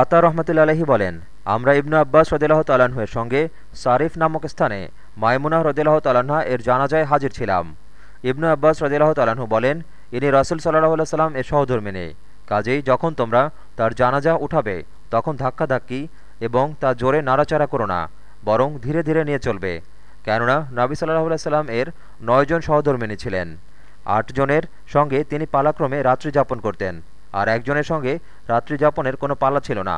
আতা রহমতুল্লা আলহী বলেন, আমরা ইবনু আব্বাস রদিল্লাহ তালাহের সঙ্গে সারিফ নামক স্থানে মায়মুনা রদিল্লাহ তালাহা এর জানাজায় হাজির ছিলাম। ইবনু আব্বাস রদিল্লাহ তালাহু বলেন, ইনি রাসুল সাল্লাহ সাল্লাম এর সহধর্মিনী কাজেই যখন তোমরা তার জানাজা উঠাবে, তখন ধাক্কাধাক্কি এবং তা জোরে নাড়াচাড়া করো না, বরং ধীরে ধীরে নিয়ে চলবে। কেননা নাবি সাল্লাহ সাল্লাম এর নয়জন সহধর্মিনী ছিলেন। আটজনের সঙ্গে তিনি পালাক্রমে রাত্রি যাপন করতেন। আর একজনের সঙ্গে রাত্রি যাপনের কোনো পালা ছিল না।